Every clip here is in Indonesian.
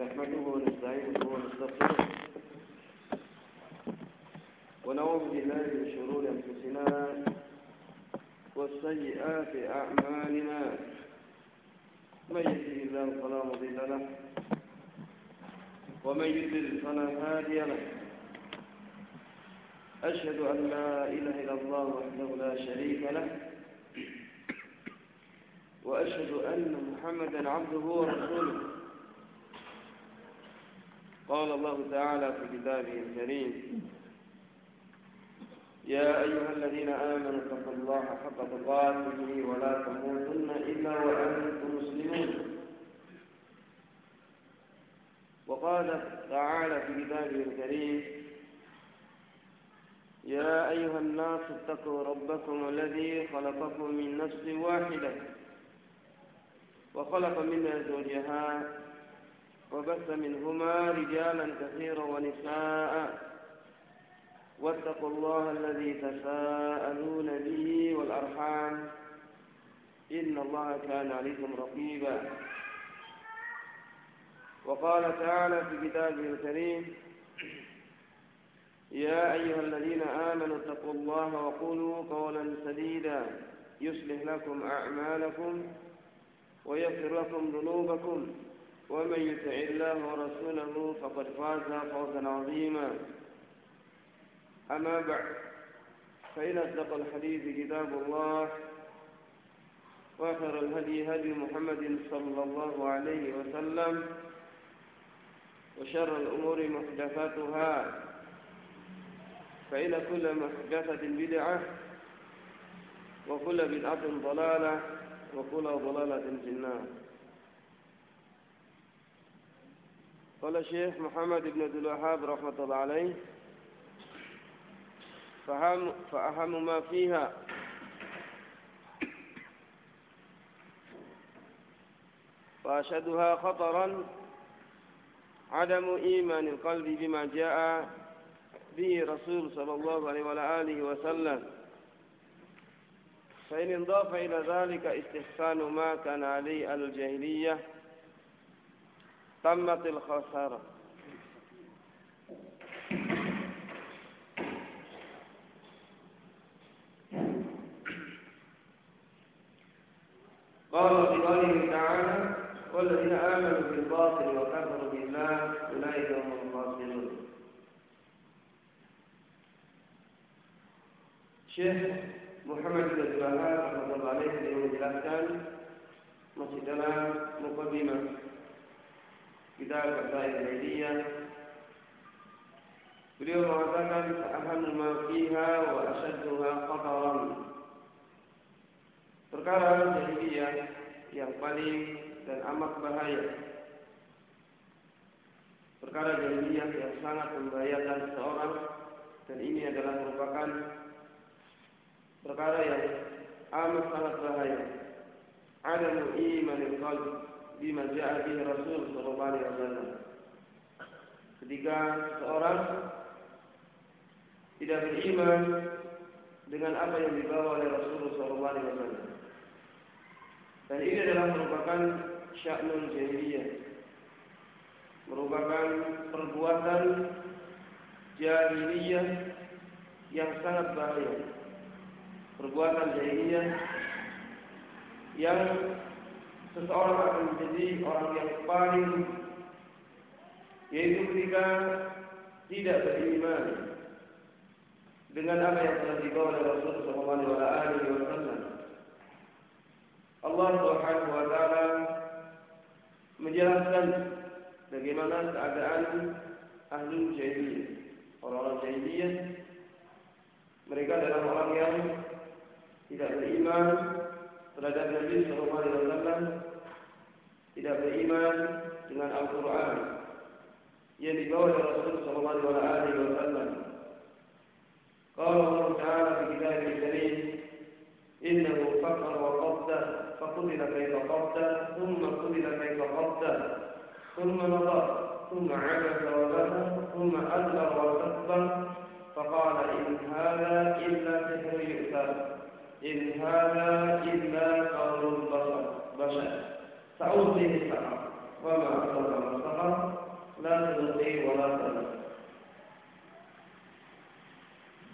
نحمده ونستعينه ونستغفره ونعوذ بالله من شرور أنفسنا والسيئات أعمالنا. من يهده الله فلا مضل له ومن يضلل فلا هادي له. أشهد أن لا إله إلا الله وحده لا شريك له. وأشهد أن محمدا عبده ورسوله. قال الله تعالى في كتابه الكريم يا أيها الذين آمنوا اتقوا الله حق تقاته ولا تموتن إلا وأنتم مسلمون. وقال تعالى في كتابه الكريم يا أيها الناس اتقوا ربكم الذي خلقكم من نفس واحدة وخلق منها زوجها وبث منهما رجالا كثيرا ونساء. واتقوا الله الذي تساءلون به والأرحام. إن الله كان عليكم رقيبا. وقال تعالى في كتابه الكريم يا أيها الذين آمنوا اتقوا الله وقولوا قولا سديدا يصلح لكم أعمالكم ويغفر لكم ذنوبكم ومن يطع الله ورسوله فقد فاز فوزا عظيما. أما بعد فإن أصدق الحديث كتاب الله وآخر الهدي هدي محمد صلى الله عليه وسلم وشر الأمور محدثاتها فإن كل محدثة بدعة وكل بدعة ضلالة وكل ضلالة في النار. قال الشيخ محمد بن عبد الوهاب رحمة الله عليه فأهم, فأهم ما فيها وأشدها خطرا عدم إيمان القلب بما جاء به رسول صلى الله عليه وعلى آله وسلم. فإن انضاف إلى ذلك استحسان ما كان عليه الجاهلية تمت الخسارة. قال في قوله تعالى والذين آمنوا بالباطل وكفروا بالله أولئك هم الخاسرون. Syekh Muhammad bin Abdul Wahab beliau menjelaskan masih dalam mukadimah kitab Qasaid Jahiliyah beliau mengatakan ahammu ma fiha wa ashadduha khataran perkara jahiliyah yang paling dan amat bahaya. Perkara jahiliyah yang sangat membahayakan seseorang dan ini adalah merupakan perkara yang amat sangat bahaya. Adamu iman qalb bima ja'a bihi Rasul sallallahu alaihi wasallam. Ketika seorang tidak beriman dengan apa yang dibawa oleh Rasul sallallahu alaihi wasallam. Dan ini adalah merupakan sya'nul jahiliyah. Merupakan perbuatan jahiliyah yang sangat bahaya perbuatan jahiliyah yang seseorang akan menjadi orang yang paling yaitu ketika tidak beriman dengan apa yang telah dibawa oleh Rasulullah SAW. Allah Subhanahu Wa Taala menjelaskan bagaimana keadaan ahli jahiliyah, orang-orang jahiliyah. Mereka adalah orang yang tidak beriman terhadap Nabi Sallallahu Alaihi Wasallam, tidak beriman dengan Al-Quran yang dibawa oleh Rasul Sallallahu Alaihi Wasallam. Kalau Allah Taala di kitab Al-Karim, Innahu fakar wa qadda, فقتل كيف قدر ثم قتل كيف قدر ثم نظر ثم عبس وبسر ثم أدبر واستكبر فقال إن هذا إلا سحر يؤثر إن هذا إلا قول البشر بشر سأوصيه السحر وما أصدق ما سحر لا تلقي ولا تلقي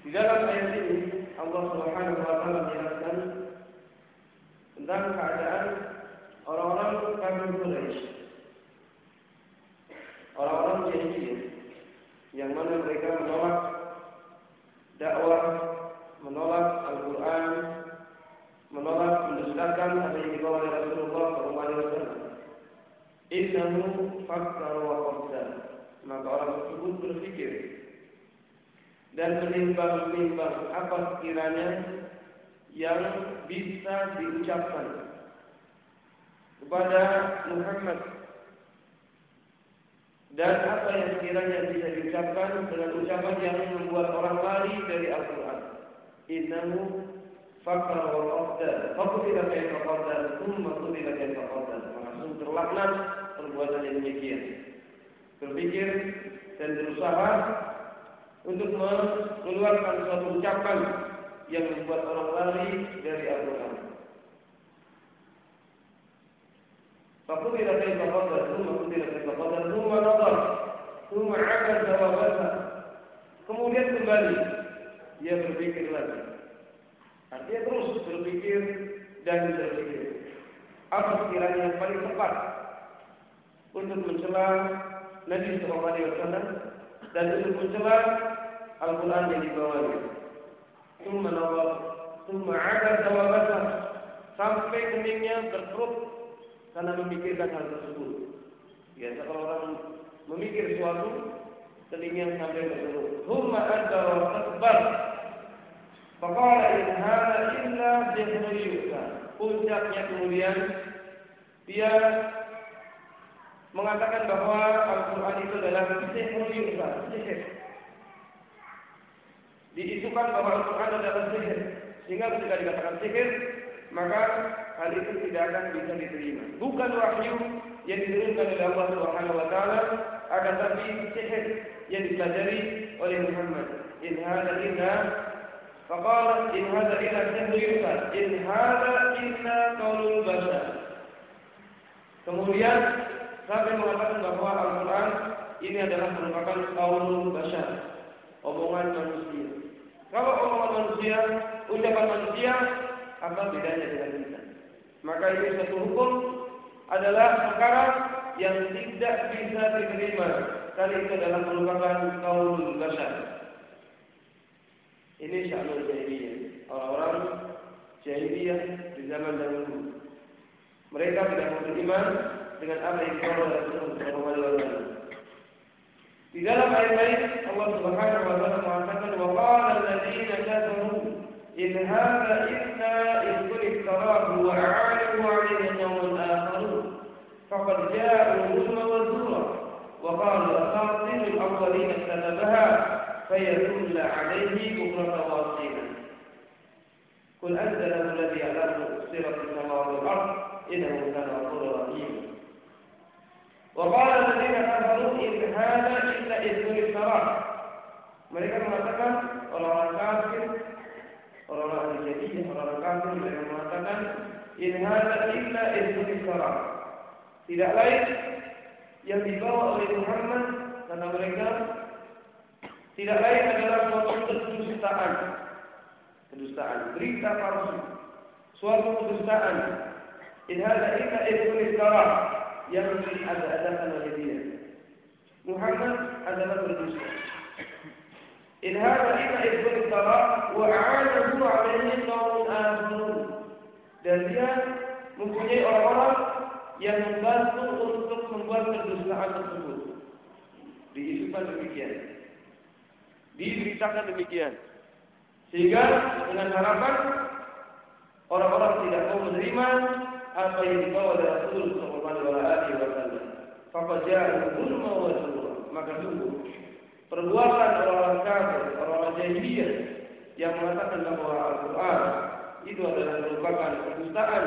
Di dalam ayat ini Allah Subhanahu wa taala menjelaskan tentang keadaan orang-orang kafir Quraisy. Orang-orang jahiliyah yang mana mereka menolak dakwah, menolak Al-Qur'an, menolak mendustakan apa yang dibawa oleh Rasulullah SAW. Innahu fakkar wa qaddar. Maka orang tersebut berpikir dan menimbang-nimbang apa sekiranya yang bisa diucapkan kepada Muhammad dan apa yang sekiranya bisa diucapkan dengan ucapan yang membuat orang lari dari Al-Quran. Innahu Fakar wal qadar, fakutilah kaifa qadar, thumma kutilah kaifa qadar. Langsung terlaknat perbuatan yang demikian. Berpikir dan berusaha untuk mengeluarkan suatu ucapan yang membuat orang lari dari Al-Quran. Fakutilah kaifa qadar, thumma kutilah kaifa qadar, thumma nadar, thumma abad wa Kemudian kembali dia berpikir lagi artinya terus berpikir dan berpikir apa sekiranya yang paling tepat untuk mencela Nabi Sallallahu Alaihi Wasallam dan untuk mencela Al-Quran yang dibawanya. Tumma nawar, tumma ada jawabasa sampai keningnya berkerut karena memikirkan hal tersebut. Biasa kalau orang memikir sesuatu, keningnya sampai berkerut. Tumma ada wa takbar. Faqala in hada illa. Puncaknya kemudian dia mengatakan bahwa Al-Quran itu adalah sihru yusa, sihir diisukan bahwa Al-Quran adalah sihir. Sehingga ketika dikatakan sihir, maka hal itu tidak akan bisa diterima. Bukan wahyu yang diturunkan oleh Allah Subhanahu wa taala, akan tapi sihir yang dipelajari oleh Muhammad. In hadza illa faqala in hadza illa sihru yusar. In hadza illa qaulul bashar. Kemudian sampai mengatakan bahwa Al-Quran ini adalah merupakan qaulul bashar, omongan manusia. Kalau omongan manusia, ucapan manusia, apa bedanya dengan kita? Maka ini satu hukum adalah perkara yang tidak bisa diterima karena itu adalah merupakan kaul basar. Ini sya'nul jahiliyah. Orang-orang jahiliyah di zaman dahulu. Mereka tidak beriman dengan apa yang dibawa Rasulullah Di dalam ayat lain Allah Subhanahu wa taala mengatakan wa qala alladziina kafaru in hadza illa ifkun iftarahu wa a'anahu 'alayhi qawmun akharun faqad ja'u zulma wa zura wa qalu asatirul awwalin iktatabaha 'alayhi bukratan wa asila قل أنزله الذي يعلم سر في السماوات والأرض إنه كان غفورا رحيما وقال الذين كفروا إن هذا إلا إذن الفراغ mereka mengatakan orang-orang kafir orang-orang jadi orang-orang kafir mereka mengatakan in hadza illa ismun isra tidak lain yang dibawa oleh Muhammad karena mereka tidak lain adalah suatu kedustaan kedustaan berita palsu suatu kedustaan in hadza illa ismun isra yang ada-adakan oleh dia. Muhammad adalah berdusta. In hadha illa ibn tara wa a'anahu 'alayhi qawmun akharun. Dan dia mempunyai orang-orang yang membantu untuk membuat kedustaan tersebut. Diisukan demikian. Diberitakan demikian. Sehingga dengan harapan orang-orang tidak mau menerima apa yang dibawa oleh Rasul Sallallahu Alaihi Wasallam. Faqad ja'a zulma wa zura. Maka sungguh perbuatan orang-orang kafir, orang-orang jahiliyah yang mengatakan bahwa Al-Quran itu adalah merupakan kedustaan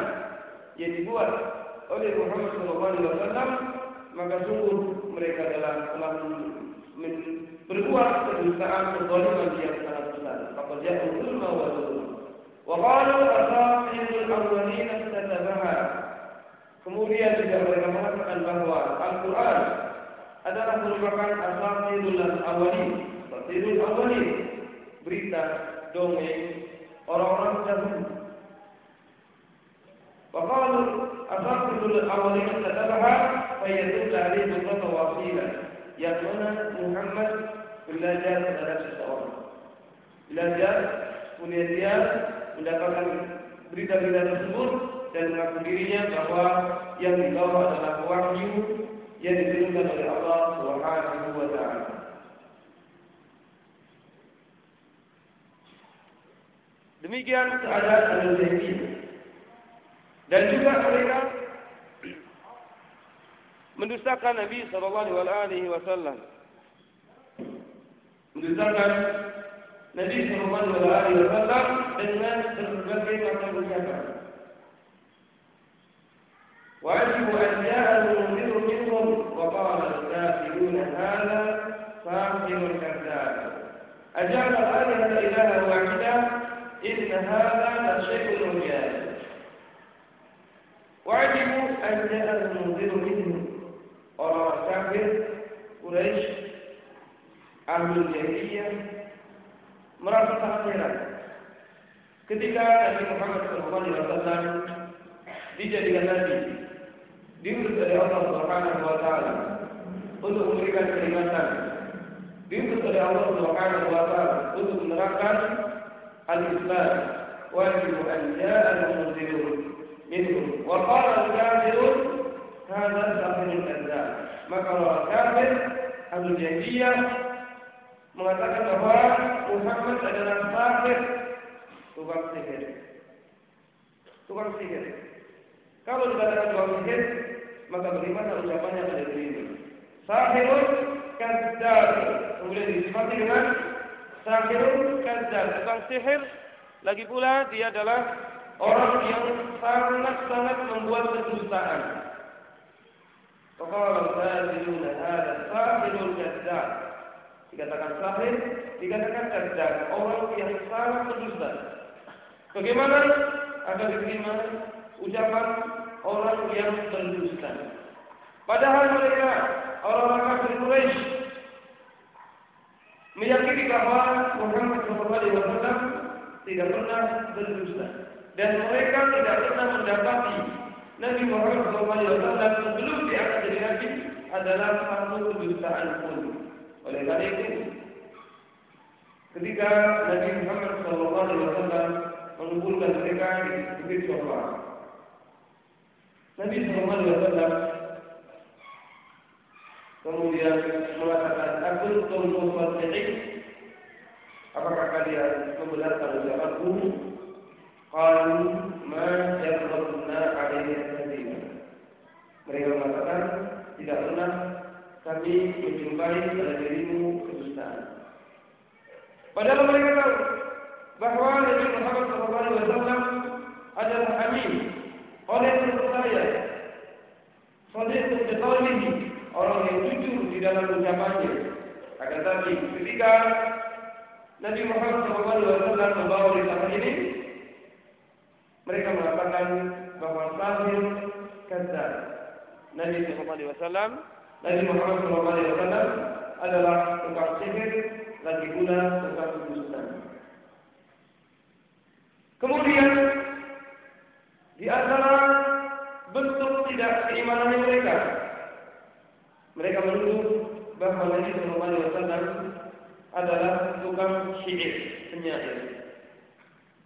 yang dibuat oleh Muhammad Wasallam, maka sungguh mereka adalah telah berbuat kedustaan kezaliman yang sangat besar. Faqad ja'a zulma wa zura. وقالوا أساطير الأولين اكتتبها Kemudian juga mereka mengatakan bahwa Al-Quran adalah merupakan asatirul awali, asatirul awali, berita, dongeng orang-orang dahulu. وقالوا أساطير الأولين كتبها فيدل عليه بكرة وصيلة يقول محمد belajar terhadap seseorang. Belajar, kemudian dia mendapatkan berita-berita tersebut dan mengaku dirinya bahwa yang dibawa adalah wahyu yang diturunkan oleh Allah Subhanahu wa taala. Demikian keadaan al Dan juga mereka mendustakan Nabi sallallahu alaihi wasallam. Mendustakan Nabi sallallahu alaihi wasallam dengan berbagai macam ucapan. وعجبوا أن جاء المنذر منهم وقال الكافرون هذا ساحر كذاب أجعل الآلهة إلها واحدا إن Ahlul Jahiliyah merasa sangat heran ketika Nabi Muhammad SAW dijadikan nabi diutus oleh Allah Subhanahu wa taala untuk memberikan peringatan. Diutus oleh Allah Subhanahu wa taala untuk menerangkan al-Islam. Wajib an ja'a al-munzirun minhum. Wa qala al-kafirun hadha sahirun kadzdzab. Maka orang kafir Abu Jahiliyah mengatakan bahwa Muhammad adalah sahir tukang sihir. Tukang sihir. Kalau dikatakan tukang sihir, maka bagaimana ucapannya pada diri ini? Sahirun kadzdzab. Kemudian disifati dengan sahirun kadzdzab. Tentang sihir lagi pula dia adalah orang yang sangat-sangat membuat kedustaan. Faqala hadza sahirun. Dikatakan sahir, dikatakan kadzdzab, orang yang sangat berdusta. Bagaimana agar diterima ucapan orang yang berdusta. Padahal mereka orang-orang kafir Quraisy meyakini bahwa Muhammad SAW tidak pernah berdusta dan mereka tidak pernah mendapati Nabi Muhammad SAW sebelum diangkat jadi Nabi adalah satu kedustaan pun. Oleh karena itu, ketika Nabi Muhammad SAW mengumpulkan mereka di bukit Sofa, Nabi Muhammad SAW kemudian mengatakan aku tunggu fasiqin apakah kalian membenarkan ucapanku? Qalu ma jarrabna alaihi mereka mengatakan tidak pernah kami menjumpai pada dirimu kedustaan padahal mereka tahu bahwa Nabi Muhammad SAW adalah amin oleh saya Sadiq ini orang yang jujur di dalam ucapannya. Akan tetapi ketika Nabi Muhammad SAW membawa risalah ini, mereka mengatakan bahwa sahir kata Nabi SAW, Nabi Muhammad SAW adalah tukang sihir lagi pula tukang dusta. Kemudian di antara bentuk tidak keimanan mereka, mereka menuduh bahwa Nabi Alaihi Wasallam adalah tukang syair, penyair.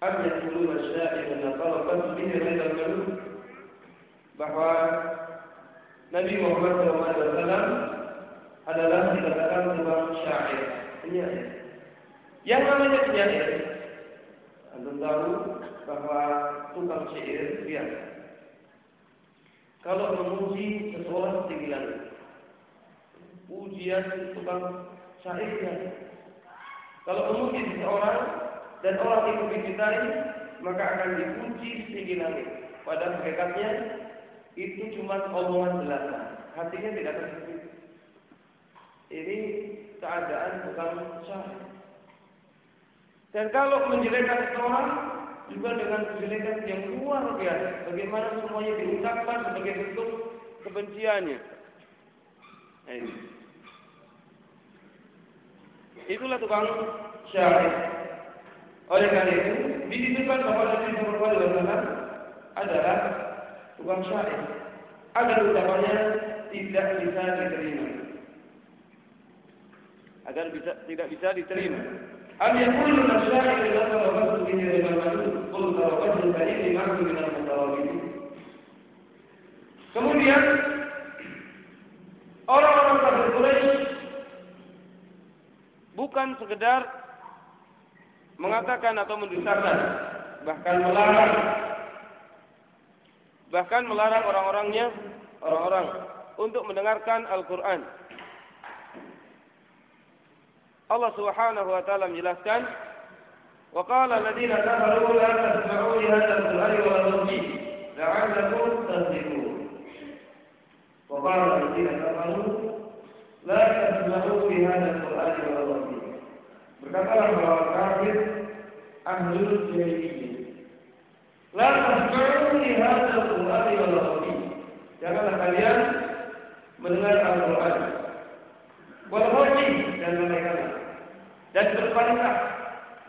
Am yaquluna syair dan bihi ghairal qalub bahwa Nabi Muhammad SAW adalah dikatakan tukang syair, penyair. Yang namanya penyair, anda tahu bahwa tukang syair biasa. Kalau memuji seseorang tinggi langit, pujian tukang syair biasa. Kalau memuji seseorang dan orang itu dicintai, maka akan dipuji setinggi langit. Pada hakikatnya itu cuma omongan belaka, hatinya tidak tersentuh. Ini keadaan tukang syair. Dan kalau menjelekkan seseorang, juga dengan kejelekan yang luar biasa. Bagaimana semuanya diungkapkan sebagai bentuk kebenciannya. Nah, ini. Itulah tukang syair. Oleh karena itu, dititipkan bahwa Nabi Alaihi Wasallam adalah tukang syair. Agar ucapannya tidak bisa diterima. Agar bisa tidak bisa diterima. Am yakun nasyair la tawabatu bihi rimamatu Qul tawabatu fa'ini ma'ku minal mutawabini Kemudian Orang-orang kafir Quraisy bukan sekedar mengatakan atau mendustakan, bahkan melarang bahkan melarang orang-orangnya orang-orang untuk mendengarkan Al-Qur'an. Allah Subhanahu wa taala menjelaskan wa qala alladziina kafaru la tasma'u li hadzal qur'ani wa la la'allakum tadhkurun وقال الذين كفروا لا تسمعوا بهذا القرآن والرسول berkatalah para kafir ahlul jahiliyah la tasma'u li kalian mendengar Al-Qur'an. Wal rasul dan mereka dan berkualitas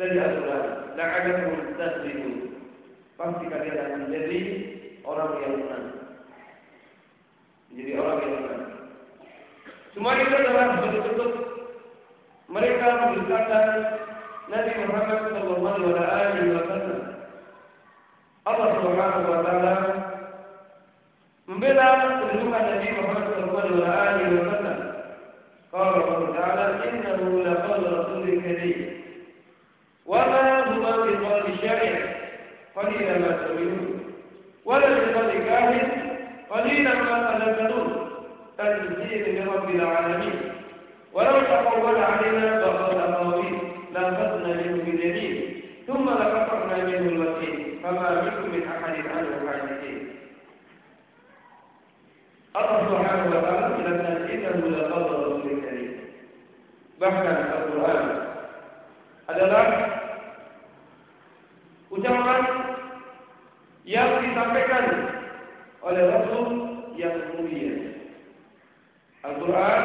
dari Al-Qur'an. La'allakum taslimun pasti kalian akan menjadi orang yang menang jadi orang yang benar. Semua itu adalah bentuk-bentuk mereka mendustakan Nabi Muhammad Sallallahu Alaihi Wasallam. Allah Subhanahu Wa Taala بلا كلها النبي محمد صلى الله عليه وسلم قال الله تعالى انه لقول رسول كريم وما هما بقول شاعر قليلا ما تؤمنون ولا بقول كاهن قليلا ما تذكرون تنزيل من رب العالمين ولو تقول علينا بعض الاقاويل لاخذنا منه باليمين ثم لقد Allah Subhanahu wa taala tidak menyatakan bahwa qadar Rasul Karim. Bahkan Al-Qur'an adalah ucapan yang disampaikan oleh Rasul yang mulia. Al-Qur'an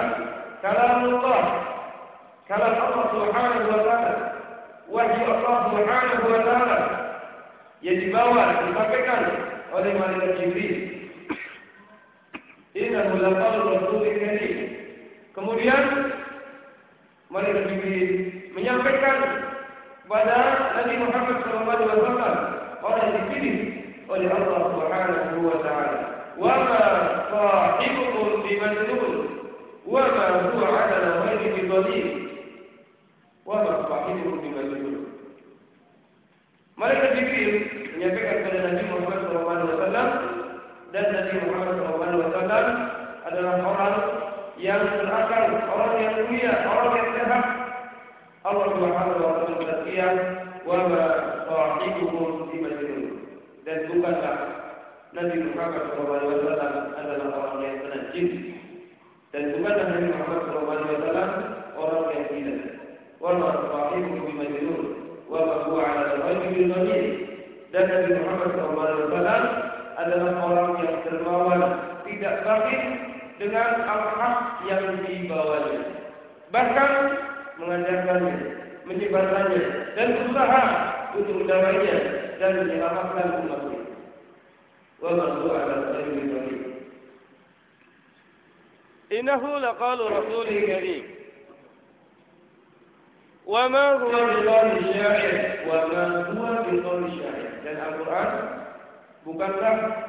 kalamullah. Kalam Allah Subhanahu wa taala. Wahyu Allah Subhanahu wa taala yang dibawa disampaikan oleh malaikat Jibril Innahu laqaul rasul karim. Kemudian malaikat Jibril menyampaikan kepada Nabi Muhammad SAW yang dipilih oleh Allah Subhanahu wa taala. Wa ma sahibukum bimajnun wa ma huwa 'ala al-ghaibi bidhalil. Wa ma sahibukum bimajnun. Malaikat Jibril menyampaikan kepada Nabi Muhammad SAW dan Nabi Muhammad SAW adalah orang yang berakal, orang yang mulia, orang yang sehat. Allah Subhanahu wa taala berfirman, "Wa ma sahibukum bimajnun." dan bukanlah Nabi Muhammad SAW adalah orang yang penajim dan bukanlah Nabi Muhammad SAW orang yang gila. Wama sahibu bimajnun wa ma huwa ala al-ghaibi bil dan Nabi Muhammad SAW adalah orang yang dermawan, tidak sakit dengan al-haq yang dibawanya. Bahkan mengajarkannya, menyebarkannya dan berusaha untuk mendamainya dan menyelamatkan umatnya. Wa man ala khairin karim. Innahu laqalu rasulil karim. Wa ma huwa biqawli syair wa ma huwa biqawli syair. Dan Al-Qur'an bukanlah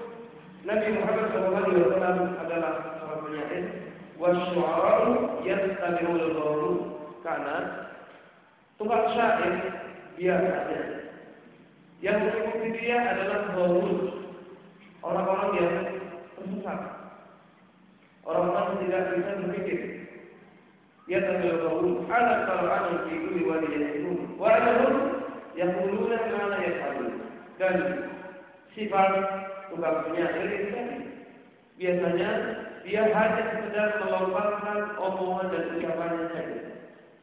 Nabi Muhammad SAW adalah seorang penyair? Wasyu'ara'u yastabi'ul ghawru. Karena Tukang syair biasa saja. Yang mengikuti dia adalah gawul. Orang-orang yang tersesat. Orang-orang yang tidak bisa berpikir. Ya tabi'ul ala qara'an fi kulli wadi yasmun wa anahum yaquluna ma la yaf'alun. Dan sifat tukang penyair tadi. Biasanya dia hanya sekedar melomparkan omongan dan ucapannya saja.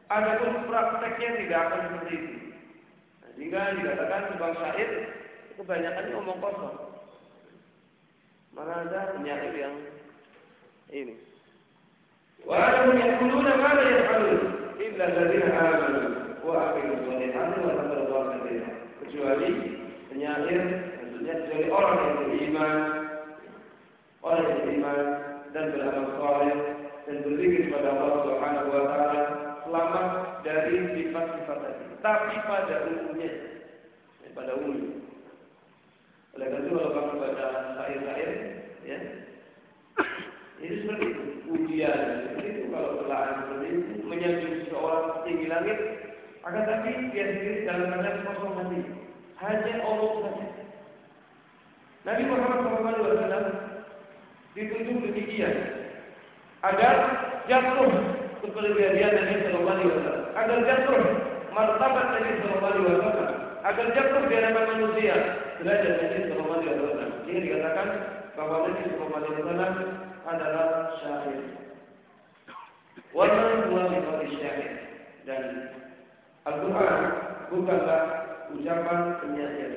Adapun prakteknya tidak akan seperti itu. Nah, sehingga dikatakan tukang syair kebanyakan omong kosong. Mana ada penyair yang ini. Wa anahum yaquluna ma la yaf'alun illa alladziina aamanu wa aqimus shalihati wa tabarra'a Kecuali penyair maksudnya kecuali orang yang beriman orang yang beriman dan beramal saleh dan berzikir kepada Allah Subhanahu wa taala selamat dari sifat-sifat tadi. Tapi pada umumnya, pada umumnya. Oleh karena itu kalau kamu baca syair-syair, ya, itu seperti itu. Ujian seperti itu kalau celaan seperti itu menyanjung seseorang tinggi langit, akan tapi dia sendiri dalam keadaan kosong hati. Hanya Allah saja. Nabi Muhammad SAW ditunjuk demikian agar jatuh kepribadian Nabi Wasallam, agar jatuh martabat Nabi Wasallam, agar jatuh di hadapan manusia derajat Nabi Wasallam. Ini dikatakan bahwa Nabi Wasallam adalah syahid. Waman huwa min syahid dan Al-Quran bukanlah ucapan penyair.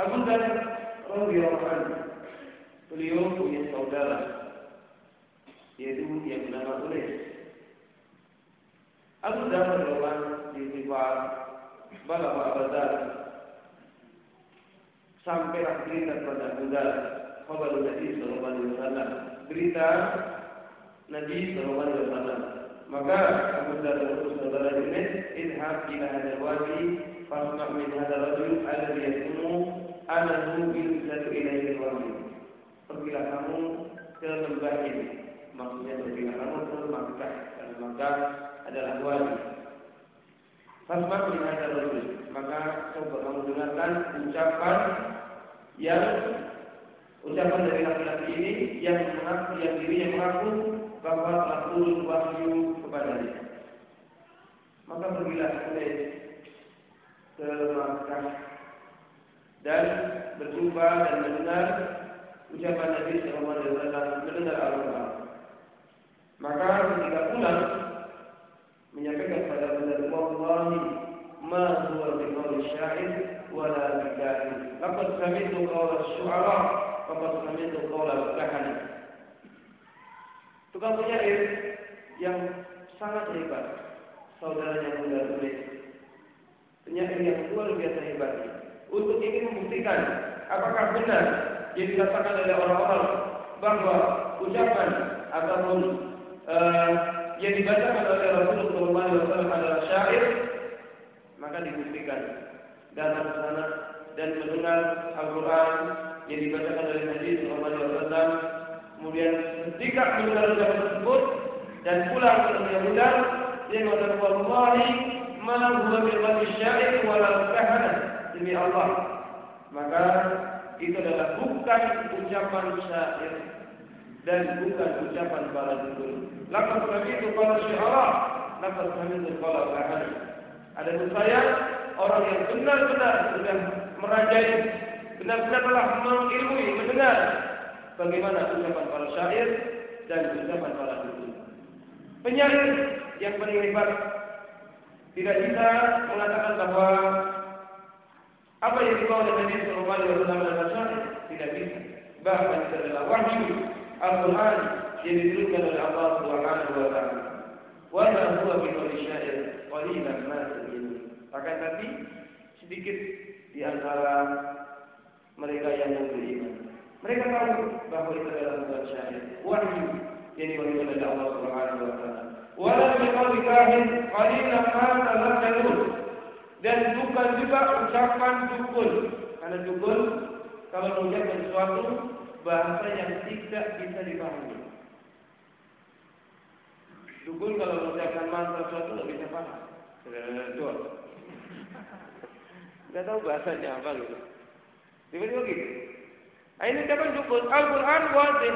Abu Dhar radhiyallahu beliau punya saudara yaitu yang bernama Ules. Abu di Dhar sampailah berita kepada Abu Dhar kabar Nabi berita Nabi maka Abu idhab ila hadal wadi fasma' min hadal rajul anahu yusadu ilaihi wahyu pergilah kamu ke lembah ini. Maksudnya pergilah kamu ke Makkah. Karena Makkah adalah wadi fasma' min hadal rajul maka coba kamu dengarkan ucapan yang ucapan dari laki-laki ini yang mengaku yang dirinya mengaku bahwa telah turun wahyu kepadanya. Maka pergilah oleh ke Makkah dan berjumpa dan mendengar ucapan Nabi Sallallahu Alaihi mendengar Al-Quran. Maka ketika pulang menyampaikan kepada beliau Wallahi ma huwa biqauli syair wala bikahin. Laqad sami'tu qawla syu'ara faqad sami'tu qawla kahana. Tukang penyair yang sangat hebat, saudaranya muda tulis. Penyair yang luar biasa hebat untuk ingin membuktikan apakah benar yang dikatakan oleh orang-orang bahwa ucapan ataupun uh, yang dibacakan oleh Rasulullah SAW adalah syair, maka dibuktikan. Ke sana dan mendengar Al-Quran yang dibacakan oleh Nabi SAW Kemudian ketika mendengar ucapan tersebut dan pulang ke muda, dia mengatakan wallahi ma huwa bil syair wala kahana demi Allah. Maka itu adalah bukan ucapan syair dan bukan ucapan para dukun. Laqad itu para syiara, laqad itu para kahana. Ada saya orang yang benar-benar sudah merajai, benar-benar telah mengilmui, mendengar bagaimana ucapan para syair dan ucapan para dukun. Penyair yang paling hebat tidak bisa mengatakan bahwa apa yang dibawa oleh Nabi Sallallahu Alaihi Wasallam adalah syair, tidak bisa. Bahkan itu adalah wahyu Al-Quran yang diturunkan oleh Allah Subhanahu Wa Taala. Wa ma huwa bi syair qalilan tu'minun. Akan tapi sedikit di antara mereka yang beriman. Mereka tahu bahwa itu adalah bukan syair. Wahyu yang diberikan oleh Allah Subhanahu wa taala. Walau biqauli kahin qalilan ma tadhakkarun. Dan bukan juga ucapan dukun. Karena dukun kalau mengucapkan sesuatu bahasa yang tidak bisa dipahami. Dukun kalau mengucapkan mantra sesuatu tidak bisa paham. Betul. Nggak tahu bahasanya apa gitu. Tiba-tiba gitu. Nah, ini siapa cukup? Al-Quran wajib.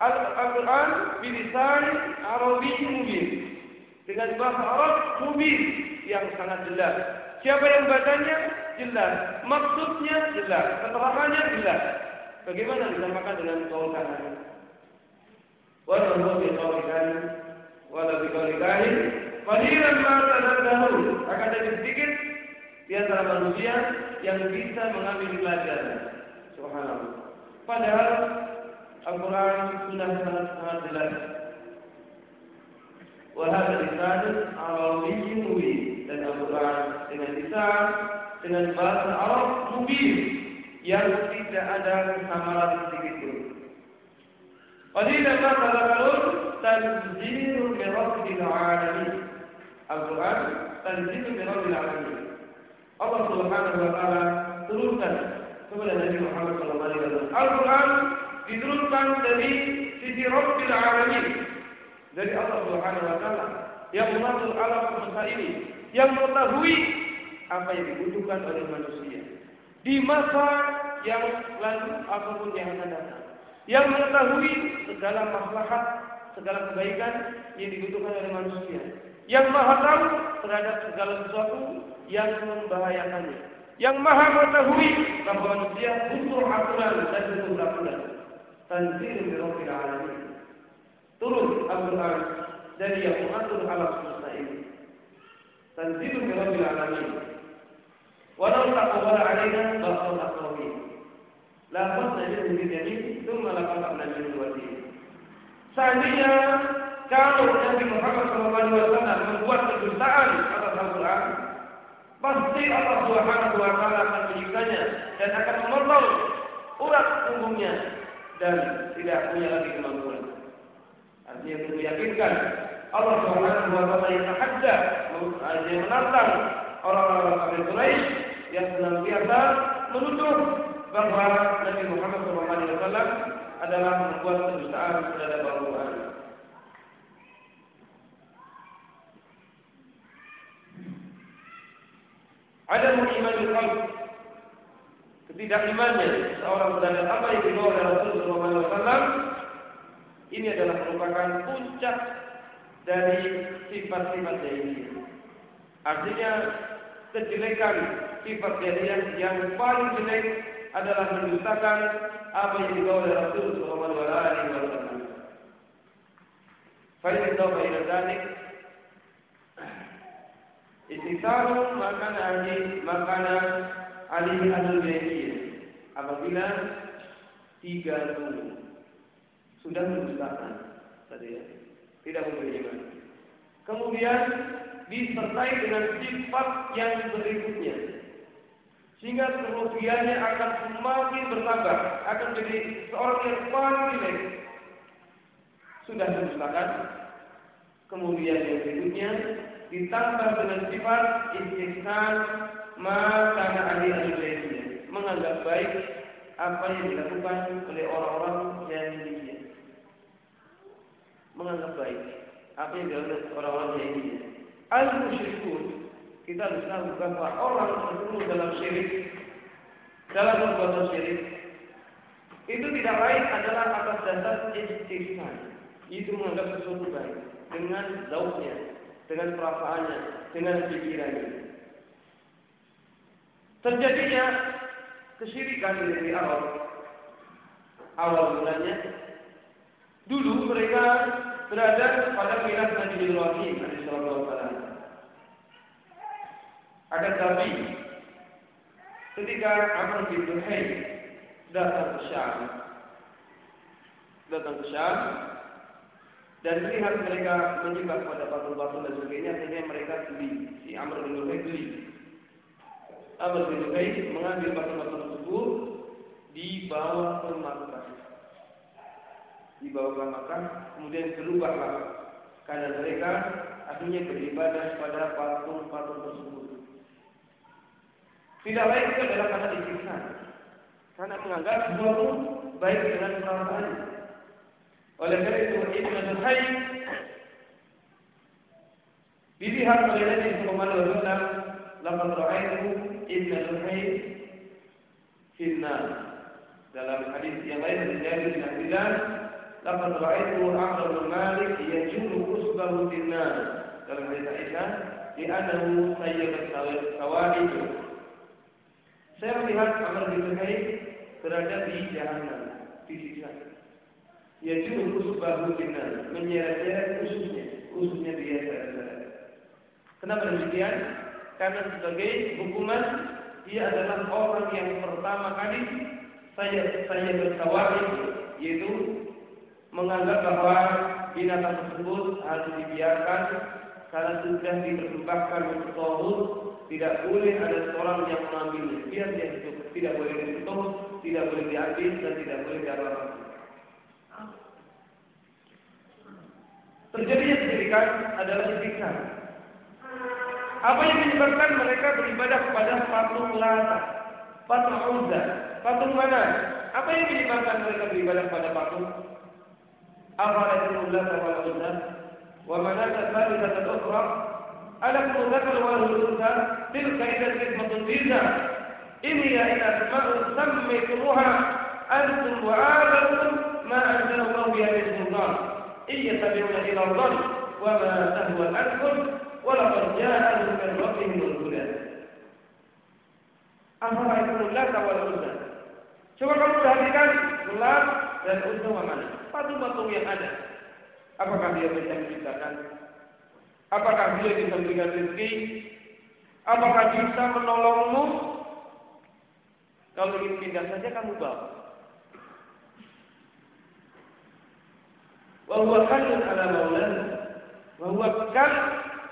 Al-Quran bilisan Arabi mubin. Dengan bahasa Arab mubin yang sangat jelas. Siapa yang bacanya? Jelas. Maksudnya jelas. Keterangannya jelas. Bagaimana disamakan dengan kaul kanan? Walau biqauli kahin, walau biqauli kahin, Qalilan ma tadabbarun. Akan ada sedikit di antara manusia yang bisa mengambil pelajaran. Subhanallah. Padahal Al-Quran sudah sangat sangat jelas. Mubin yang tidak ada kesamaran sedikit pun. Qalilan ma tadabbarun tanzilu min rabbil alamin. Al-Quran tanzilu min rabbil alamin. Allah Subhanahu wa taala turunkan kepada Nabi Muhammad sallallahu alaihi wasallam. Al-Quran diturunkan dari sisi Rabbil alamin. Dari Allah Subhanahu wa taala yang mengatur alam semesta ini, yang mengetahui apa yang dibutuhkan oleh manusia di masa yang lalu ataupun yang akan datang. Yang mengetahui segala maslahat, segala kebaikan yang dibutuhkan oleh manusia yang maha tahu terhadap segala sesuatu yang membahayakannya, yang maha mengetahui bahwa manusia butuh aturan dan butuh aturan. Tanzil Rabbil Alamin. Turun Al-Quran dari yang mengatur alam semesta ini. Tanzil Rabbil Alamin. Alaina ba'dhu aqawin. La fasna minhu bil yamin, thumma la qata'na minhu watin. Seandainya kalau Nabi Muhammad SAW membuat kedustaan atas Al-Quran, pasti Allah Subhanahu wa taala akan menyikanya dan akan memotong urat punggungnya dan tidak punya lagi kemampuan. Artinya itu meyakinkan Allah Subhanahu wa taala yang tahadda yang menantang orang-orang kafir Quraisy menuduh bahwa Nabi Muhammad SAW adalah membuat kedustaan terhadap Al-Quran. Ada iman qalb ketidakimannya seorang terhadap apa yang dibawa oleh Rasulullah SAW ini adalah merupakan puncak dari sifat-sifat ini. Artinya kejelekan sifat jahiliyah yang paling jelek adalah mendustakan apa yang dibawa oleh Rasulullah SAW. Fa'idha tauba ila dhalik Istiqsamu makan ahli makanan ahlul jahiliyah. Apabila tiga puluh sudah mendustakan tadi ya, tidak beriman. Kemudian disertai dengan sifat yang berikutnya. Sehingga kerugiannya akan semakin bertambah, akan menjadi seorang yang paling jelek. Sudah mendustakan, kemudian yang berikutnya ditambah dengan sifat istihsan maka ahli ahli menganggap baik apa yang dilakukan oleh orang-orang jahiliyah menganggap baik apa yang dilakukan orang-orang jahiliyah al musyrikun kita bisa tahu bahwa orang terjerumus dalam syirik dalam perbuatan syirik itu tidak lain adalah atas dasar istihsan itu menganggap sesuatu baik dengan zauknya dengan perasaannya, dengan pikirannya. Terjadinya kesyirikan dari awal. Awal mulanya, dulu mereka berada pada milah Nabi Ibrahim alaihissalam. Ada tapi ketika Amr bin Luhay datang ke Syam, datang ke Syam, dan melihat mereka menyembah pada patung-patung dan sebagainya sehingga mereka beli. Si Amr bin Luhay beli. Amr bin Luhay mengambil patung-patung tersebut dibawa ke Makkah dibawa ke Makkah kemudian berubahlah karena mereka akhirnya beribadah pada patung-patung tersebut tidak lain itu adalah karena disiksa karena menganggap sesuatu baik dengan perasaannya oleh karena itu Ibn Hayy dilihat oleh Nabi Sallallahu Alaihi Wasallam, "Laqad ra'aytu inna al-hayy finnar. Dalam hadis yang lain dari Jabir bin Abdullah, laqad ra'aytu Amr bin Malik yajulu usbahu finnar. Dalam hadis Aisyah, di anahu sayyidat sawaid. Saya melihat Amr bin Hayy berada di jahanam, disiksa. Yajulu usbahu finnar, menyeret-nyeret ususnya, ususnya dia Kenapa demikian? Karena sebagai hukuman dia adalah orang yang pertama kali saya saya bertawari yaitu menganggap bahwa binatang tersebut harus dibiarkan karena sudah dipersembahkan untuk tauhid tidak boleh ada seorang yang mengambilnya biar dia hidup tidak boleh ditutup tidak boleh diambil dan tidak boleh diapakan terjadinya kesyirikan adalah kesyirikan apa yang menyebabkan mereka beribadah kepada patung Lata, patung Uzza, patung mana? Apa yang menyebabkan mereka beribadah kepada patung? Wal Uzza wa manata thalithata ukhra alakum dzakar wa lahu unsa tilka idzan qismatun dhiza ini ya ila asma'u sammaytumuha antum wa abakum ma anzala Allah biha min sultan iya tabi'una ila Allah wa ma tahwa al-anfus Walaqad ja'ahum min rabbihim al-huda. Afara'aytum Lata wal Uzza. Coba kamu perhatikan Lat dan Uzza mana? Patung-patung yang ada. Apakah dia bisa menciptakan? Apakah dia bisa memberikan rezeki? Apakah bisa menolongmu? Kalau ingin pindah saja kamu bawa. Wa huwa kallun ala maulana. Wa huwa kallun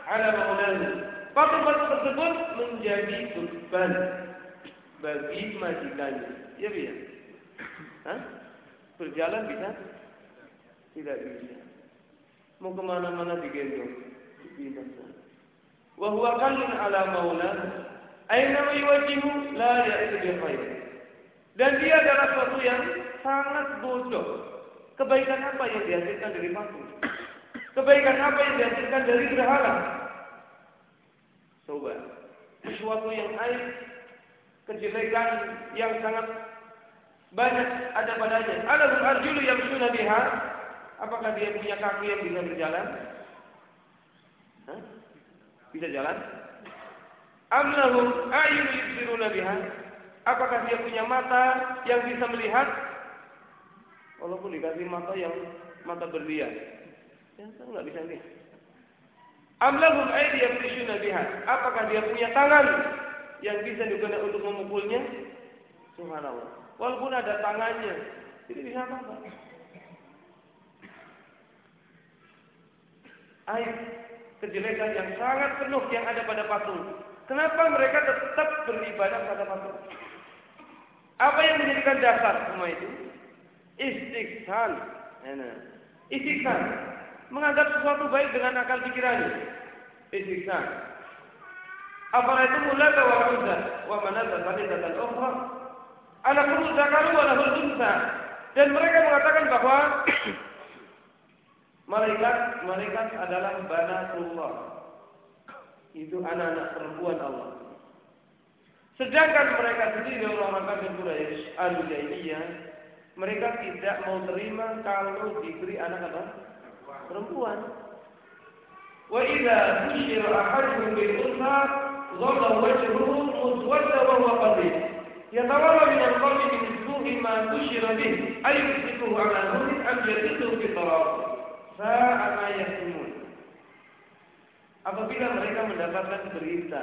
ala maulana. Patung-patung tersebut menjadi beban bagi majikannya. Ya? Hah? Berjalan bisa? Tidak bisa. Mau ke mana-mana digendong. Tidak bisa. Wahuwa kallun ala maulana. Aina yuwajihu la ya'ti bi khair. Dan dia adalah sesuatu yang sangat bodoh. Kebaikan apa yang dihasilkan dari patung? Kebaikan apa yang dihasilkan dari berhala? Coba. Sesuatu yang aib, kejelekan yang sangat banyak ada padanya. Ada arjulu yang sudah biha. Apakah dia punya kaki yang bisa berjalan? Hah? Bisa jalan? Amlahum ayun. Apakah dia punya mata yang bisa melihat? Walaupun dikasih mata yang mata berlian. Ya, nggak bisa lihat. Amlahum biha. Apakah dia punya tangan yang bisa digunakan untuk memukulnya? Subhanallah. Walaupun ada tangannya, tidak bisa apa-apa. Aib kejelekan yang sangat penuh yang ada pada patung. Kenapa mereka tetap beribadah pada patung? Apa yang menjadikan dasar semua itu? Istighsan. Istighsan menganggap sesuatu baik dengan akal pikirannya. Istighsan. Apa itu mulai wa uzza wa manata dan ukhra. Anakum zakaru wa lahul. Dan mereka mengatakan bahwa malaikat malaikat adalah banatullah. Itu anak-anak perempuan Allah. Sedangkan mereka sendiri orang-orang kafir Quraisy, al-Jahiliyah, mereka tidak mau terima kalau diberi anak apa? perempuan. Wa idza bushira ahaduhum bil untha dhalla wajhuhu muswadda wa huwa qadhib. Yatawalla min al-qalbi min su'i ma bushira bih ay yusituhu ala nuri am yadidu fi taraf. Apabila mereka mendapatkan berita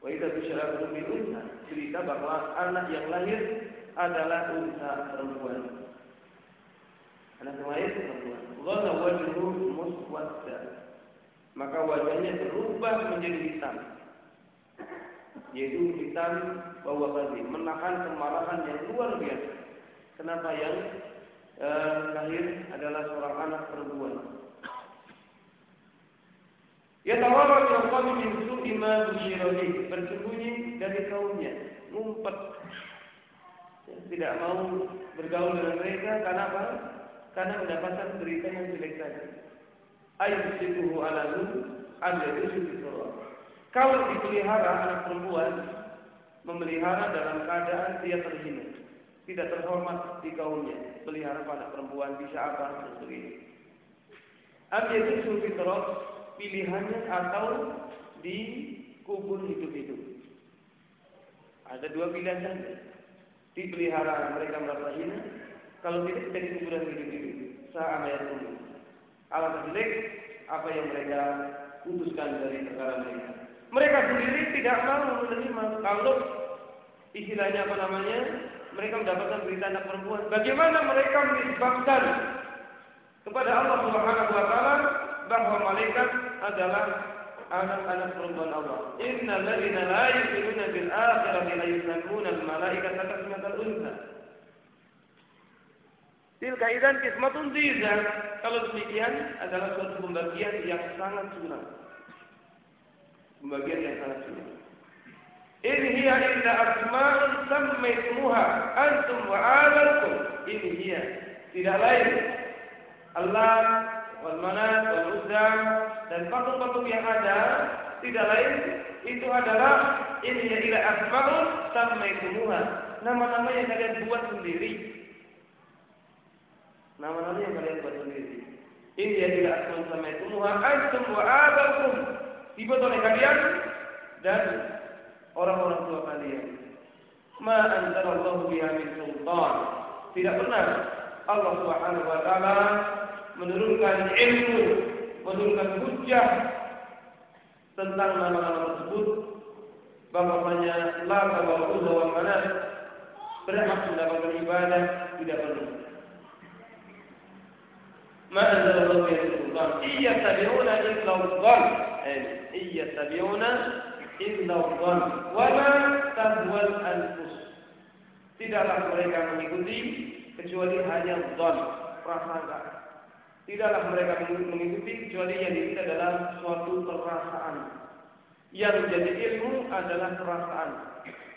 Wa idza bil untha berita bahwa anak yang lahir adalah unta perempuan. Anak kemarin perempuan. Ghalla wajhu muswadda. Maka wajahnya berubah menjadi hitam. Yaitu hitam bahwa tadi menahan kemarahan yang luar biasa. Kenapa yang eh, lahir adalah seorang anak perempuan? Ya tawara yang kami min su'i ma bersembunyi dari kaumnya, ngumpet. Ya, tidak mau bergaul dengan mereka karena apa? karena mendapatkan berita yang jelek tadi. Ayat situhu ala ada itu Kalau dipelihara anak perempuan, memelihara dalam keadaan dia terhina, tidak terhormat di kaumnya, pelihara anak perempuan bisa apa dan sebagainya. Itu fitrah pilihannya atau dikubur hidup-hidup. Ada dua pilihan saja. Dipelihara mereka merasa hina, kalau tidak jadi kuburan hidup-hidup. Sa'ama yakumun. Alasan jelek apa yang mereka putuskan dari perkara mereka. Mereka sendiri tidak mau menerima kalau istilahnya apa namanya mereka mendapatkan berita anak perempuan. Bagaimana mereka menisbahkan kepada Allah Subhanahu wa taala bahwa malaikat adalah anak-anak perempuan Allah. Innal ladzina la yu'minuna bil akhirati la yusammuna al malaikata tasmatal unsa. Tilka idan kismatun diza. Kalau demikian adalah suatu pembagian yang sangat sunnah. Pembagian yang sangat sunnah. Hiya illa asma'un sammaytumuha antum wa abakum. In hiya tidak lain Allah wal manat wal uzza dan patung-patung yang ada tidak lain itu adalah ini ya ila asma'un sammaytumuha. Nama-nama yang kalian buat sendiri Nama-nama yang kalian buat sendiri. Ini ya tidak asal sama itu muha antum wa abakum. Dibuat oleh kalian dan orang-orang tua kalian. Ma anzalallahu biha min sultan. Tidak pernah Allah Subhanahu wa taala menurunkan ilmu, menurunkan hujjah tentang nama-nama tersebut bahwasanya la wa wa manat berhak mendapatkan ibadah tidak perlu ما أنزل الله به السلطان إن يتبعون إلا الظن إن يتبعون illa dhann wa ma tadwal anfus. Tidaklah mereka mengikuti kecuali hanya dhann prasangka tidaklah mereka mengikuti kecuali yang diikuti adalah suatu perasaan. Yang menjadi ilmu adalah perasaan.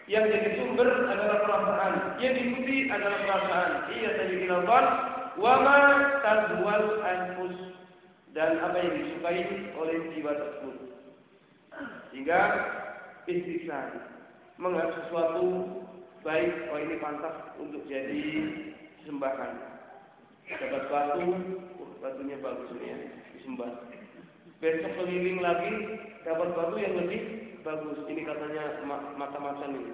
Yang jadi sumber adalah perasaan. Yang diikuti adalah perasaan. Ia tadi dilakukan wama tadwal anfus. Dan apa yang disukai oleh jiwa tersebut? Sehingga istihsan menganggap sesuatu baik, oh ini pantas untuk jadi sembahan. Dapat batu, oh, batunya bagus ini ya, disembah. Besok keliling lagi, dapat batu yang lebih bagus. Ini katanya mata-mata nih.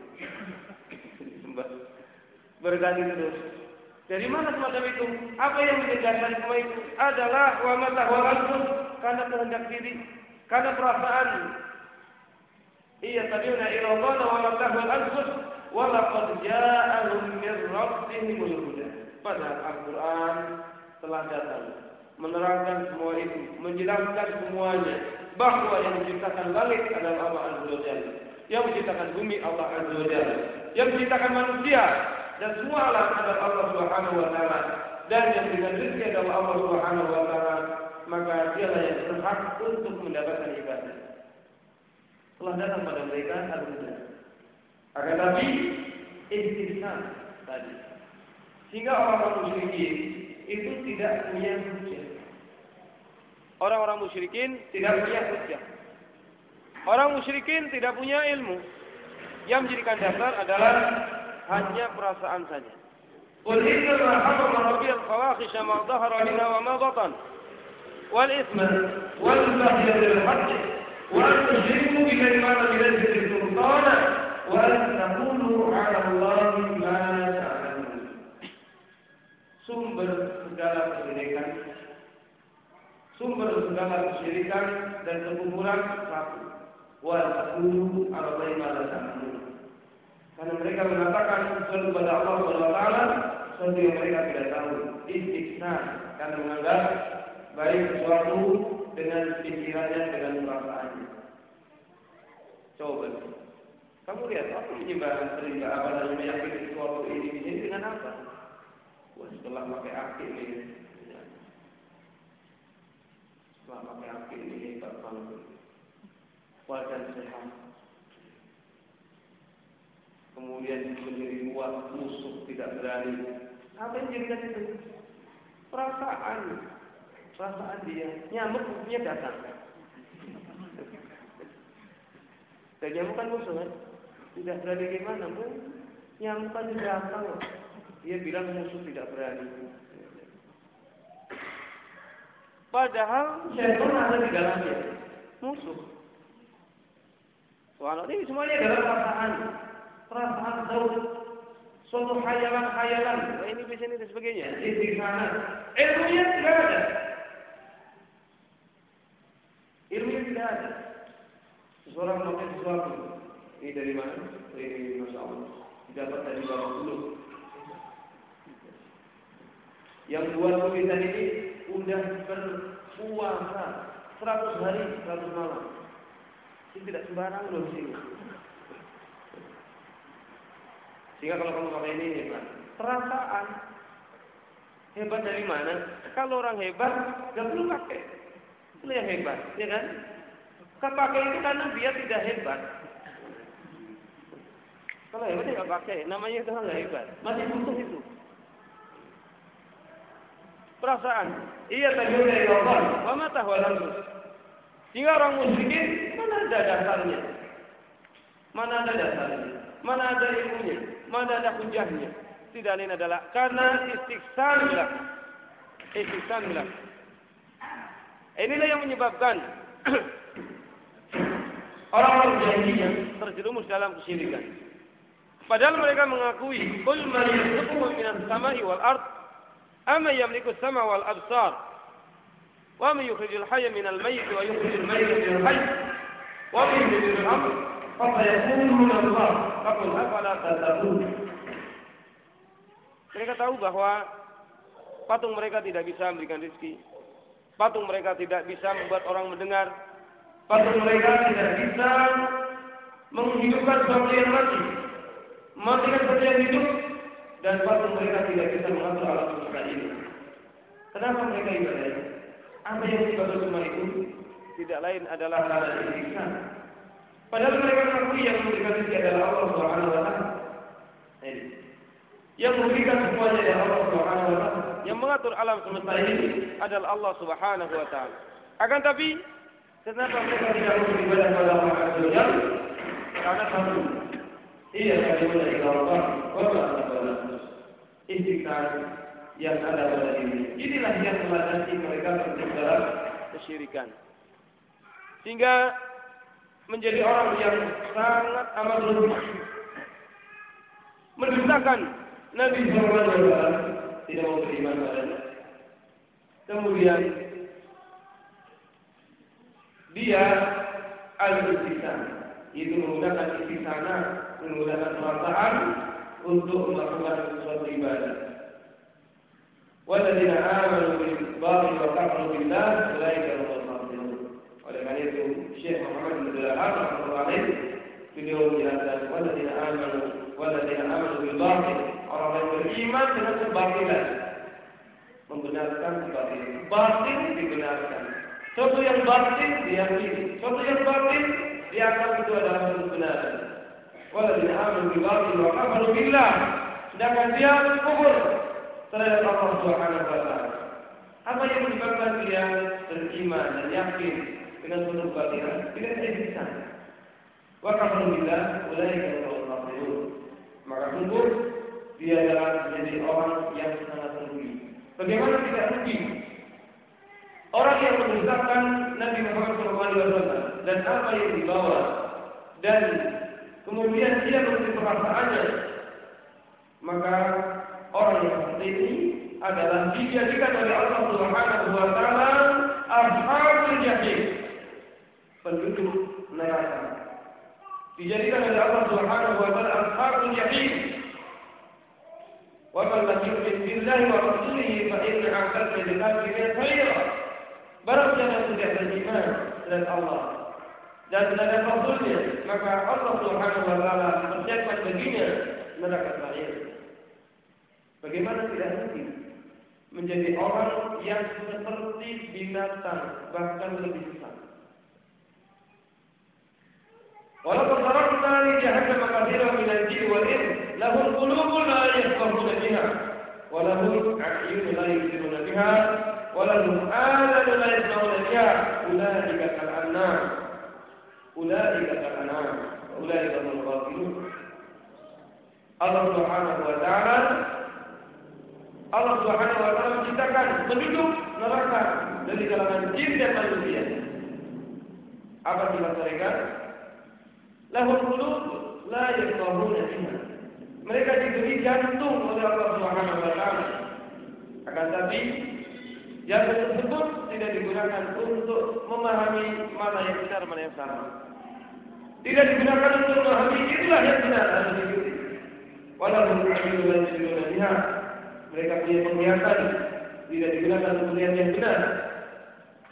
Disembah. Berganti terus dari mana semacam itu? Apa yang menjadikan semua itu? Adalah wa matahwalankum karena kehendak diri, karena perasaan. Allah wa matahwal anfus wa laqad ja'ahum min rabbihimul huda. Padahal Al-Qur'an telah datang menerangkan semua itu, menjelaskan semuanya bahwa yang menciptakan langit adalah Allah Azza wa Jalla. Yang menciptakan bumi Allah Azza wa Jalla. Yang menciptakan manusia dan semua alam adalah Allah Subhanahu wa taala dan yang dengan rezeki adalah Allah Subhanahu wa taala maka dialah yang berhak untuk mendapatkan ibadah telah datang pada mereka al-huda akan tapi istihsan tadi. Sehingga orang-orang musyrikin itu tidak punya hujah. Orang-orang musyrikin tidak punya hujah. Orang musyrikin tidak punya ilmu. Yang menjadikan dasar adalah hanya perasaan saja. Qul inna ma harrama rabbi al-fawahish ma dhahara minha wa ma batan. Wal ithma wal baghy bil haqq yunzil sultana wa an taqulu 'ala Allahi ma la ta'lamun. Sumber segala kesyirikan sumber segala kesyirikan dan kekufuran satu. Wa taqulu 'ala Allahi. Karena mereka mengatakan sesuatu kepada Allah SWT sesuatu yang mereka tidak tahu. Istiqna karena menganggap baik sesuatu dengan pikirannya dengan perasaannya. Coba. Kamu lihat apa menyembah sering apa dan meyakini sesuatu ini ini dengan apa? Wah, setelah pakai akil ini. Setelah pakai akil ini hebat banget. Wajan sehat kemudian menjadi kuat musuh tidak berani. Apa yang jadikan itu? Perasaan, perasaan dia nyamuk buktinya datang. Dan nyamuk kan musuh kan? Tidak berani gimana pun. Nyamuk kan datang. Dia bilang musuh tidak berani. Padahal syaitan ada di dalamnya. Musuh. Soalnya ini semuanya adalah perasaan. Perasaan tahu. Suatu khayalan-khayalan. Ini bisa ini dan sebagainya. Istighfar. Ilmunya tidak ada. Ilmunya tidak ada. Seseorang melakukan sesuatu. Ini dari mana? Ini Masya Allah. Didapat dari bawah dulu. Yang buat tulisan ini udah berpuasa 100 hari, 100 malam. Ini tidak sembarang loh sini. Sehingga kalau kamu pakai ini hebat. Perasaan. Hebat dari mana? Kalau orang hebat, gak perlu pakai. Itu yang hebat, ya kan? Kan pakai itu karena dia tidak hebat. Kalau hebat dia nggak pakai, namanya itu nggak hebat. Masih butuh itu. Perasaan. Iya tadi dari Allah. Wa mata Sehingga orang musyrikin mana ada dasarnya? Mana ada dasarnya? Mana ada ilmunya? Mana ada hujahnya? Tidak lain adalah karena istiksan bilang. Istiksan bilang. Inilah yang menyebabkan orang-orang jahiliyah terjerumus dalam kesyirikan. Padahal mereka mengakui, "Qul man yarzuqukum minas sama'i wal ard, amma yamliku sama wal absar, wa man yukhrijul hayya minal mayyit wa yukhrijul mayyita minal hayy, wa man yudbirul amr, fa sayaquluna Allah, faqul afala tattaqun." Mereka tahu bahwa patung mereka tidak bisa memberikan rezeki. Patung mereka tidak bisa membuat orang mendengar patung mereka tidak bisa menghidupkan sesuatu yang mati, matikan sesuatu yang hidup, dan patung mereka tidak bisa mengatur alam semesta ini. Kenapa mereka ibadah? Apa yang disebabkan semua itu? Tidak lain adalah karena disiksa. Padahal mereka mengakui yang memberikan rezeki adalah Allah Subhanahu taala. Yang memberikan semuanya adalah Allah Subhanahu taala. Yang mengatur alam semesta ini adalah Allah Subhanahu taala. Akan tapi Kenapa mereka tidak beribadah kepada Allah Azza wa Karena satu, iya beribadah kepada Allah, wala kepada istiqamah yang ada pada diri. Inilah yang melandasi mereka terjebak dalam kesyirikan. Sehingga menjadi orang yang sangat amat lemah. Mendustakan Nabi SAW tidak mau beriman padanya. Kemudian dia al-istisan itu menggunakan istisana menggunakan perasaan untuk melakukan sesuatu ibadah. Waladina amanu bil batil wa kafaru billah ulaika humul khasirun oleh karena itu Syekh Muhammad bin Abdullah rahimahullah beliau menjelaskan waladina amanu waladina amanu bil batil orang yang beriman dengan kebatilan membenarkan kebatilan. Batil dibenarkan. Suatu yang batin diyakini. Suatu yang batin dianggap itu adalah kebenaran. Waladina amin bibatin wa kafaru billah. Sedangkan dia kubur terhadap Allah Subhanahu wa taala. Apa yang menyebabkan dia beriman dan yakin dengan suatu kebatilan? Dengan ihsan. Wa kafaru billah ulaika humul khasirun. Maka sungguh dia adalah menjadi orang yang sangat rugi. Bagaimana tidak rugi? Orang yang mendustakan Nabi Muhammad SAW dan apa yang dibawa dan kemudian dia mengikuti perasaannya, maka orang yang seperti ini adalah dijadikan oleh Allah Subhanahu wa taala ashabul jahim penduduk neraka. Dijadikan oleh Allah Subhanahu wa taala ashabul jahim. Wa man lam yu'min billahi wa rasulihi fa inna a'tadna lil kafirin khayra Barang siapa tidak beriman dengan Allah dan dengan Rasulnya, maka Allah Subhanahu wa taala persiapkan baginya neraka sa'ir. Bagaimana tidak mungkin menjadi orang yang seperti binatang bahkan lebih besar. Walaupun tarakna li jahannam katsiran min al-jinn wal ins lahum qulubun la yafqahuna biha wa lahum a'yunun la yubsiruna biha ولهم آذان لا يسمعون بها أولئك كالأنعام ulaika kal-an'am wa ulaika hum ghafilun. Allah Subhanahu wa taala Allah Subhanahu wa taala menciptakan penduduk neraka dari kalangan jin dan manusia. Apa sifat mereka? Lahul qulub la yafqahuna biha. Mereka diberi jantung oleh Allah Subhanahu wa taala. Akan tapi jantung tersebut tidak digunakan untuk memahami mana yang benar mana yang salah. Tidak digunakan untuk memahami itulah yang benar harus diikuti. Walaupun amilu yajiduna biha. Mereka punya penglihatan tidak digunakan untuk melihat yang benar.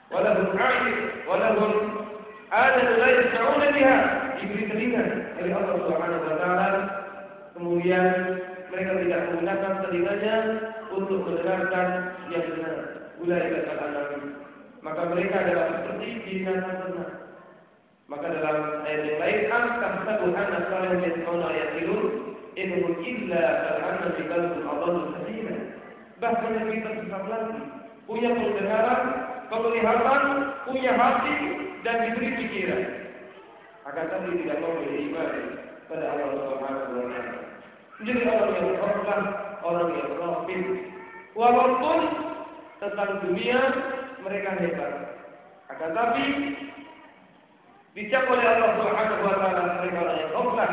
Walaupun aqil, walaupun ada la yasma'una biha. Diberi telinga oleh Allah Subhanahu wa taala. Kemudian mereka tidak menggunakan telinganya untuk mendengarkan yang benar. Ulaika kal Maka mereka adalah seperti binatang ternak. Maka dalam ayat yang lain, am tahsabu anna salih yasmauna yaqilun inhum illa kal'anna fi qalbin adallu. Bahkan yang kita sesat lagi, punya pendengaran, penglihatan, punya hati, dan diberi pikiran. Akan tapi tidak mau beriman pada Allah Subhanahu wa taala. Jadi orang yang ghaflah, orang yang ghafil. Walaupun tentang dunia mereka hebat. Akan tapi dicap oleh Allah Subhanahu wa taala mereka orang yang ghaflah.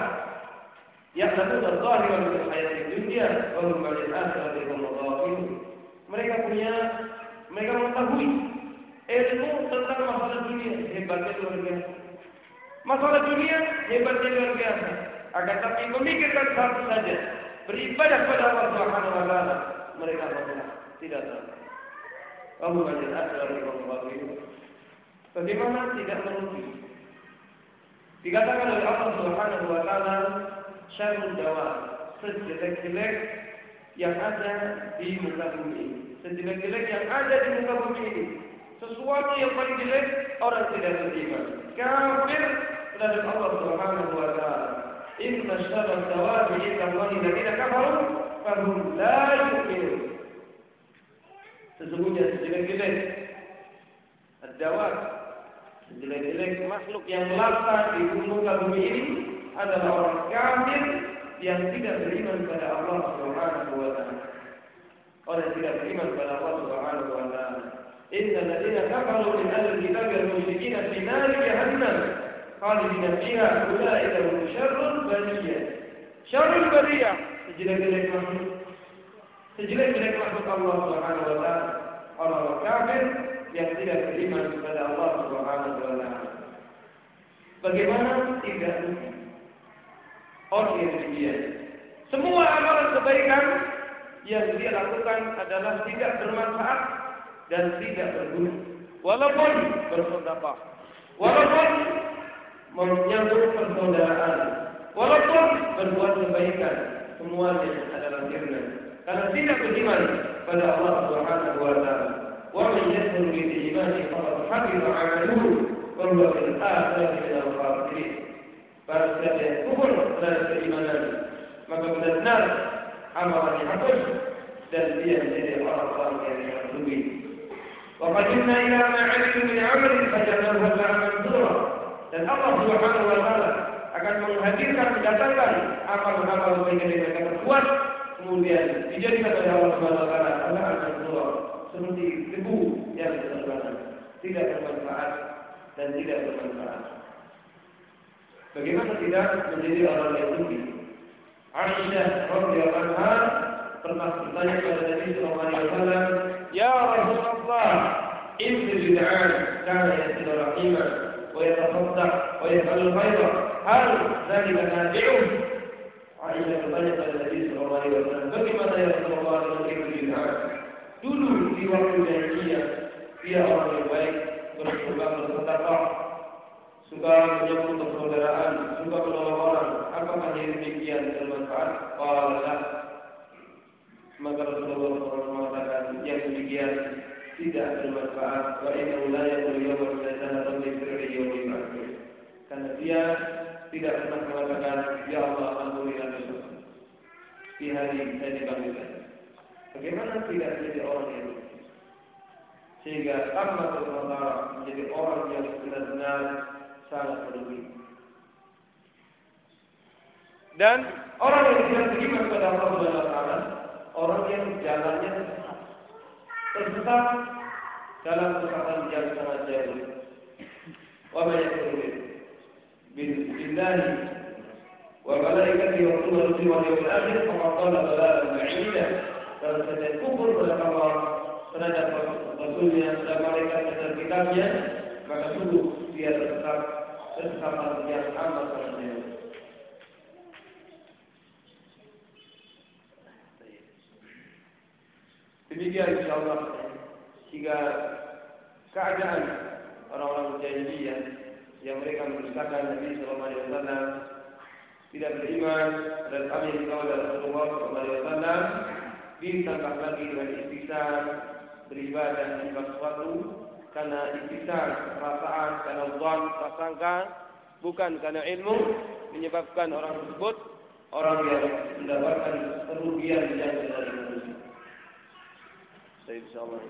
Ya'lamuna dhahiran min hayati dunya wa hum 'anil akhirati hum ghafilun. Mereka punya mereka mengetahui ilmu tentang masalah dunia hebatnya luar biasa. Masalah dunia hebatnya luar biasa. Akan tapi memikirkan satu saja, beribadah kepada Allah Subhanahu wa taala, mereka ghaflah, tidak tahu. Kamu banyak akhirat yang Bagaimana tidak merugi? Dikatakan oleh Allah Subhanahu wa taala, syarrul dawa, sejelek-jelek yang ada di muka bumi. Sejelek-jelek yang ada di muka bumi ini. Sesuatu yang paling jelek orang tidak beriman. Kafir dari Allah Subhanahu wa taala. Inna syarrul dawa bi Allah alladziina kafaru fahum la yu'minun. Sesungguhnya sejelek-jelek ad-dawat sejelek-jelek makhluk yang melata di muka bumi ini adalah orang kafir yang tidak beriman kepada Allah Subhanahu wa taala. Orang tidak beriman kepada Allah Subhanahu wa taala. Inna alladziina kafaru min ahli al-kitab wal musyrikeen fi nar jahannam khalidina fiha ulaika hum syarrul bariyah. Syarrul bariyah sejelek-jelek makhluk sejelek-jelek makhluk Allah Subhanahu wa taala orang kafir yang tidak beriman kepada Allah Subhanahu wa taala. Bagaimana tidak orang yang demikian? Semua amalan kebaikan yang dia lakukan adalah tidak bermanfaat dan tidak berguna. Walaupun bersedekah, walaupun menyambut persaudaraan, walaupun berbuat kebaikan, semuanya adalah sirna. Kalau tidak beriman pada Allah Subhanahu wa taala, wa man yakfur bi imani faqad habita amalu wa huwa fil akhirati minal khasirin. Barang siapa kufur dan keimanan, maka benar amalan dihapus dan dia menjadi orang-orang yang dihakimi. Wa qadimna ila ma 'amilu min 'amalin fajalnahu haba'a mansura. Dan Allah Subhanahu wa taala akan menghadirkan mendatangkan amal-amal baik yang mereka perbuat kemudian dijadikan oleh Allah Subhanahu wa taala hambaan manthura seperti debu yang terbatas tidak bermanfaat dan tidak bermanfaat. Bagaimana tidak menjadi orang yang rugi? Aisyah radhiyallahu anha pernah bertanya kepada Nabi sallallahu alaihi wasallam, "Ya Rasulullah, inna bid'an kana yasilu rahimah wa yatasaddaq wa yaf'alu khairan. Hal dzalika nabi'un?" Aisyah bertanya kepada Nabi sallallahu alaihi wasallam, "Bagaimana ya Rasulullah dengan itu bid'an?" Dulu di waktu jahiliyah, dia orang yang baik, bersuka bersedekah, suka menyambut persaudaraan, suka menolong orang. Apakah dia demikian bermanfaat? Qala maka Rasulullah SAW mengatakan yang demikian tidak bermanfaat. Wa inna al-jannah bi sirri yawmi ma'ruf. Karena dia tidak pernah mengatakan ya Allah dosa. Di hari saya dibangkitkan. Bagaimana tidak menjadi orang yang sehingga Allah SWT menjadi orang yang benar-benar sangat merugi. Dan orang yang tidak beriman kepada Allah Subhanahu taala, orang yang jalannya tersesat. Dalam kesesatan yang sangat jauh. Wa yakfuru billahi rusulihi wal yawmil akhir faqad dhalla dhalalan ba'ida. Dan saya kufur kepada Allah terhadap Rasulnya dan malaikat dan kitabnya, maka sungguh dia tersesat kesesatan yang amat jauh. Demikian insya Allah jika keadaan orang-orang jahiliyah yang mereka mendustakan Nabi Sallallahu Alaihi Wasallam tidak beriman dan kami oleh Rasulullah Wasallam ditambah lagi dengan istighfar beribadah di sesuatu karena istighfar perasaan karena zon prasangka bukan karena ilmu menyebabkan orang tersebut orang yang mendapatkan kerugian yang dari manusia. Saya insya Allah.